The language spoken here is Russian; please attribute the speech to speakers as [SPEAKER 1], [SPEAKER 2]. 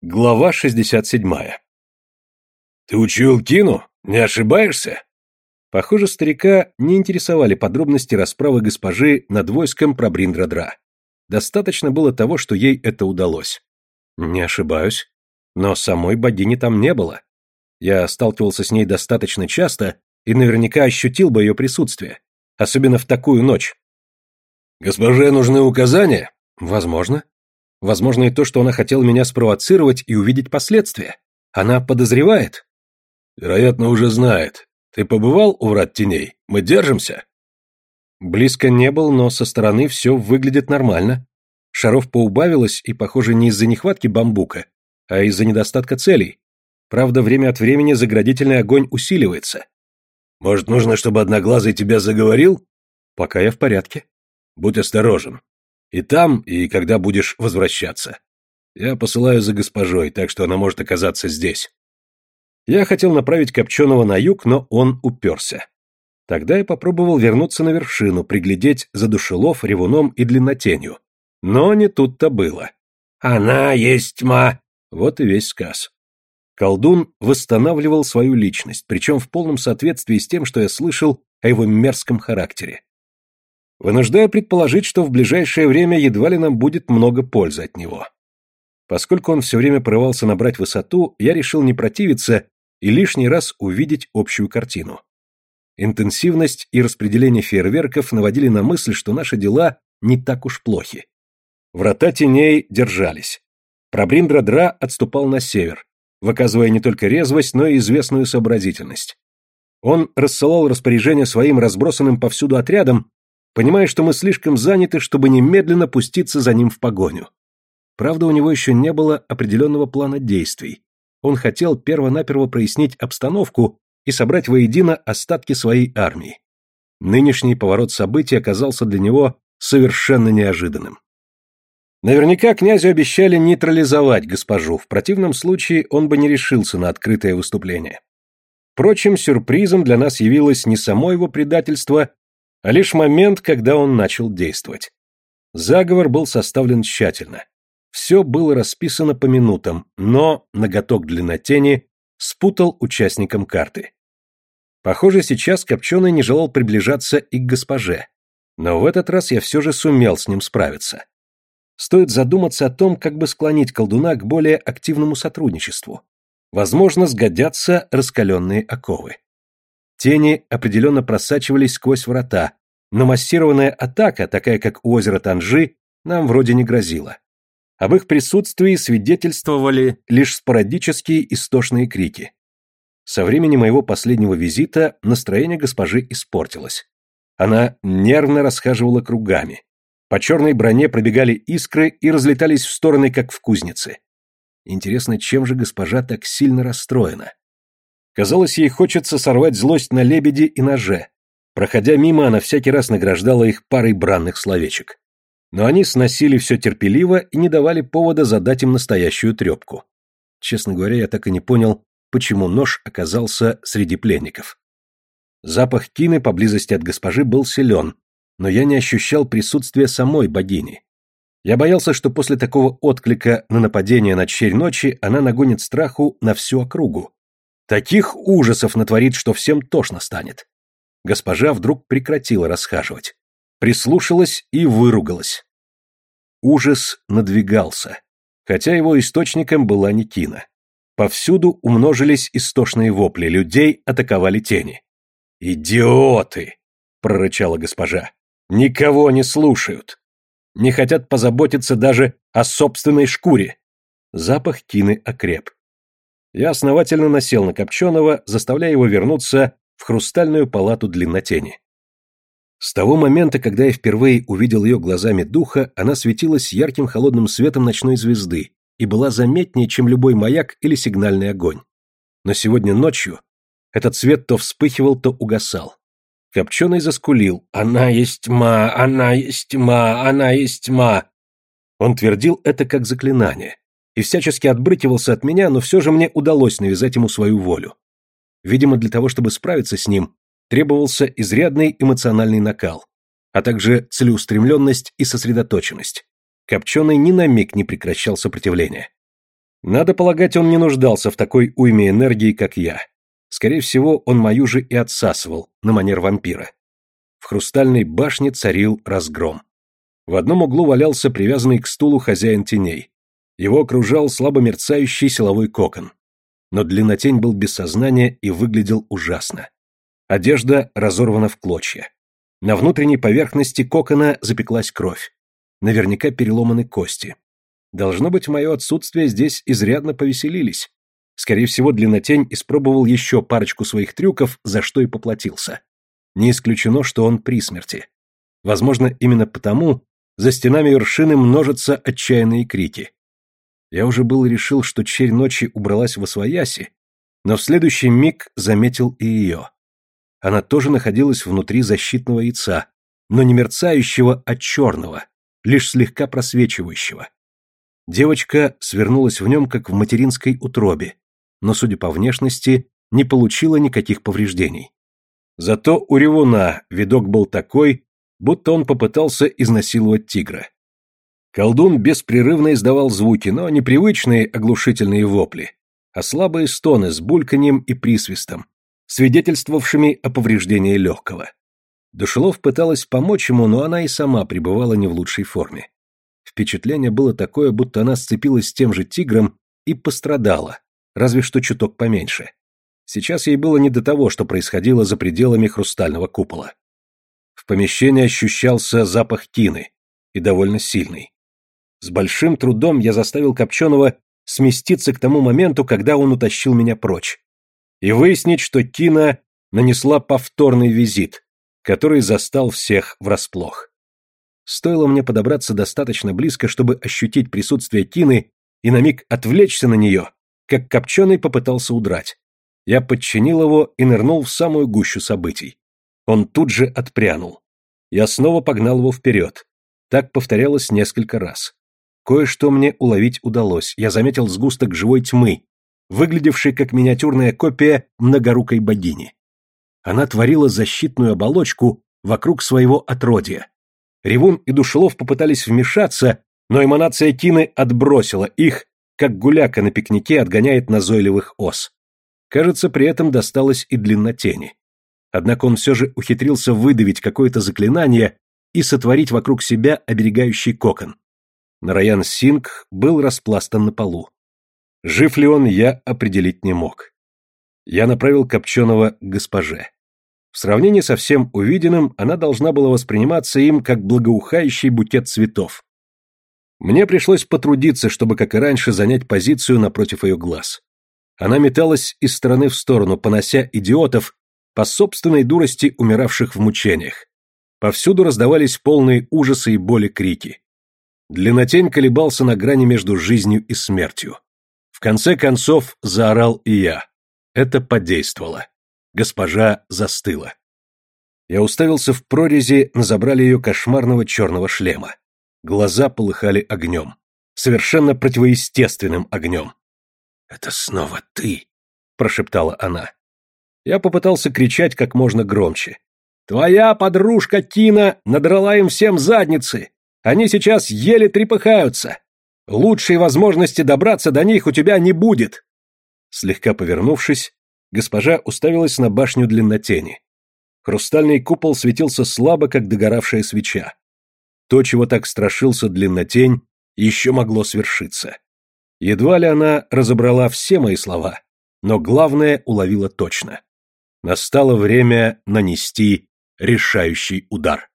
[SPEAKER 1] Глава 67. «Ты учуял Кину? Не ошибаешься?» Похоже, старика не интересовали подробности расправы госпожи над войском Прабриндрадра. Достаточно было того, что ей это удалось. Не ошибаюсь. Но самой богини там не было. Я сталкивался с ней достаточно часто и наверняка ощутил бы ее присутствие. Особенно в такую ночь. «Госпоже нужны указания?» «Возможно. Возможно и то, что она хотела меня спровоцировать и увидеть последствия. Она подозревает. Вероятно, уже знает. Ты побывал у врат теней? Мы держимся? Близко не был, но со стороны все выглядит нормально. Шаров поубавилось, и, похоже, не из-за нехватки бамбука, а из-за недостатка целей. Правда, время от времени заградительный огонь усиливается. Может, нужно, чтобы Одноглазый тебя заговорил? Пока я в порядке. Будь осторожен. И там, и когда будешь возвращаться. Я посылаю за госпожой, так что она может оказаться здесь. Я хотел направить Копченого на юг, но он уперся. Тогда я попробовал вернуться на вершину, приглядеть за душелов, ревуном и длиннотенью. Но не тут-то было. «Она есть тьма!» Вот и весь сказ. Колдун восстанавливал свою личность, причем в полном соответствии с тем, что я слышал о его мерзком характере вынуждая предположить, что в ближайшее время едва ли нам будет много пользы от него. Поскольку он все время порывался набрать высоту, я решил не противиться и лишний раз увидеть общую картину. Интенсивность и распределение фейерверков наводили на мысль, что наши дела не так уж плохи. Врата теней держались. Прабриндра-Дра отступал на север, выказывая не только резвость, но и известную сообразительность. Он рассылал распоряжения своим разбросанным повсюду отрядам, понимая, что мы слишком заняты, чтобы немедленно пуститься за ним в погоню. Правда, у него еще не было определенного плана действий. Он хотел перво-наперво прояснить обстановку и собрать воедино остатки своей армии. Нынешний поворот событий оказался для него совершенно неожиданным. Наверняка князю обещали нейтрализовать госпожу, в противном случае он бы не решился на открытое выступление. Впрочем, сюрпризом для нас явилось не само его предательство, а лишь момент, когда он начал действовать. Заговор был составлен тщательно. Все было расписано по минутам, но ноготок длиннотени спутал участникам карты. Похоже, сейчас Копченый не желал приближаться и к госпоже, но в этот раз я все же сумел с ним справиться. Стоит задуматься о том, как бы склонить колдуна к более активному сотрудничеству. Возможно, сгодятся раскаленные оковы. Тени определенно просачивались сквозь врата, но массированная атака, такая как у озера Танжи, нам вроде не грозила. Об их присутствии свидетельствовали лишь спорадические истошные крики. Со времени моего последнего визита настроение госпожи испортилось. Она нервно расхаживала кругами. По черной броне пробегали искры и разлетались в стороны, как в кузнице. Интересно, чем же госпожа так сильно расстроена? Казалось, ей хочется сорвать злость на лебеде и ноже. Проходя мимо, она всякий раз награждала их парой бранных словечек. Но они сносили все терпеливо и не давали повода задать им настоящую трепку. Честно говоря, я так и не понял, почему нож оказался среди пленников. Запах кины поблизости от госпожи был силен, но я не ощущал присутствия самой богини. Я боялся, что после такого отклика на нападение на черь ночи она нагонит страху на всю округу, Таких ужасов натворит, что всем тошно станет. Госпожа вдруг прекратила расхаживать. Прислушалась и выругалась. Ужас надвигался, хотя его источником была не Кина. Повсюду умножились истошные вопли, людей атаковали тени. «Идиоты!» — прорычала госпожа. «Никого не слушают. Не хотят позаботиться даже о собственной шкуре». Запах Кины окреп. Я основательно насел на Копченого, заставляя его вернуться в хрустальную палату длиннотени. С того момента, когда я впервые увидел ее глазами духа, она светилась ярким холодным светом ночной звезды и была заметнее, чем любой маяк или сигнальный огонь. Но сегодня ночью этот свет то вспыхивал, то угасал. Копченый заскулил «Она есть тьма! Она есть тьма! Она есть тьма!» Он твердил это как заклинание, и всячески отбрыкивался от меня, но все же мне удалось навязать ему свою волю. Видимо, для того, чтобы справиться с ним, требовался изрядный эмоциональный накал, а также целеустремленность и сосредоточенность. Копченый ни на миг не прекращал сопротивления. Надо полагать, он не нуждался в такой уйме энергии, как я. Скорее всего, он мою же и отсасывал, на манер вампира. В хрустальной башне царил разгром. В одном углу валялся привязанный к стулу хозяин теней. Его окружал слабо мерцающий силовой кокон. Но длиннотень был без сознания и выглядел ужасно. Одежда разорвана в клочья. На внутренней поверхности кокона запеклась кровь. Наверняка переломаны кости. Должно быть, в мое отсутствие здесь изрядно повеселились. Скорее всего, Длиннотень испробовал еще парочку своих трюков, за что и поплатился. Не исключено, что он при смерти. Возможно, именно потому за стенами вершины множатся отчаянные крики. Я уже был решил, что черь ночи убралась в освояси, но в следующий миг заметил и ее. Она тоже находилась внутри защитного яйца, но не мерцающего, а черного, лишь слегка просвечивающего. Девочка свернулась в нем, как в материнской утробе, но, судя по внешности, не получила никаких повреждений. Зато у ревуна видок был такой, будто он попытался изнасиловать тигра. Колдун беспрерывно издавал звуки, но не привычные оглушительные вопли, а слабые стоны с бульканьем и присвистом, свидетельствовавшими о повреждении легкого. Душелов пыталась помочь ему, но она и сама пребывала не в лучшей форме. Впечатление было такое, будто она сцепилась с тем же тигром и пострадала, разве что чуток поменьше. Сейчас ей было не до того, что происходило за пределами хрустального купола. В помещении ощущался запах тины, и довольно сильный. С большим трудом я заставил Копченого сместиться к тому моменту, когда он утащил меня прочь, и выяснить, что Тина нанесла повторный визит, который застал всех врасплох. Стоило мне подобраться достаточно близко, чтобы ощутить присутствие Тины и на миг отвлечься на нее, как Копченый попытался удрать. Я подчинил его и нырнул в самую гущу событий. Он тут же отпрянул. Я снова погнал его вперед. Так повторялось несколько раз. Кое-что мне уловить удалось. Я заметил сгусток живой тьмы, выглядевший как миниатюрная копия многорукой богини. Она творила защитную оболочку вокруг своего отродья, Ревун и Душелов попытались вмешаться, но эманация Тины отбросила их, как гуляка на пикнике отгоняет назойливых ос. Кажется, при этом досталось и длиннотени. Однако он все же ухитрился выдавить какое-то заклинание и сотворить вокруг себя оберегающий кокон. Нараян Синг был распластан на полу. Жив ли он, я определить не мог. Я направил Копченого к госпоже. В сравнении со всем увиденным, она должна была восприниматься им как благоухающий букет цветов. Мне пришлось потрудиться, чтобы, как и раньше, занять позицию напротив ее глаз. Она металась из стороны в сторону, понося идиотов по собственной дурости умиравших в мучениях. Повсюду раздавались полные ужаса и боли крики. Длиннотень колебался на грани между жизнью и смертью. В конце концов заорал и я. Это подействовало. Госпожа застыла. Я уставился в прорези на забрали ее кошмарного черного шлема. Глаза полыхали огнем. Совершенно противоестественным огнем. «Это снова ты!» – прошептала она. Я попытался кричать как можно громче. «Твоя подружка Тина надрала им всем задницы! Они сейчас еле трепыхаются! Лучшей возможности добраться до них у тебя не будет!» Слегка повернувшись, Госпожа уставилась на башню длиннотени. Хрустальный купол светился слабо, как догоравшая свеча. То, чего так страшился длиннотень, еще могло свершиться. Едва ли она разобрала все мои слова, но главное уловила точно. Настало время нанести решающий удар.